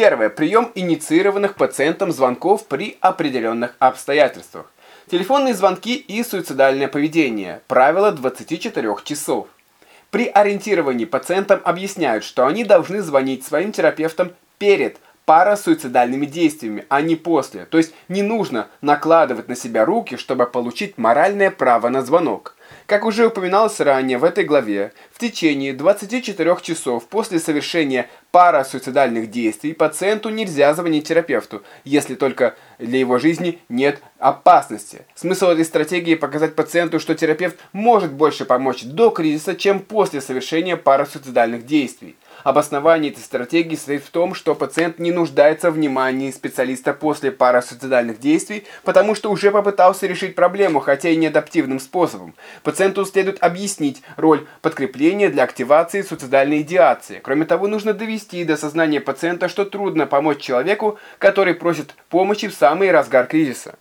Первое. Прием инициированных пациентом звонков при определенных обстоятельствах. Телефонные звонки и суицидальное поведение. Правило 24 часов. При ориентировании пациентам объясняют, что они должны звонить своим терапевтам перед парасуицидальными действиями, а не после. То есть не нужно накладывать на себя руки, чтобы получить моральное право на звонок. Как уже упоминалось ранее в этой главе, в течение 24 часов после совершения парасуицидальных действий пациенту нельзя звонить терапевту, если только для его жизни нет опасности. Смысл этой стратегии показать пациенту, что терапевт может больше помочь до кризиса, чем после совершения парасуицидальных действий. Обоснование этой стратегии состоит в том, что пациент не нуждается в внимании специалиста после парасуицидальных действий, потому что уже попытался решить проблему, хотя и не адаптивным способом. Пациенту следует объяснить роль подкрепления для активации суицидальной идеации. Кроме того, нужно довести до сознания пациента, что трудно помочь человеку, который просит помощи в самый разгар кризиса.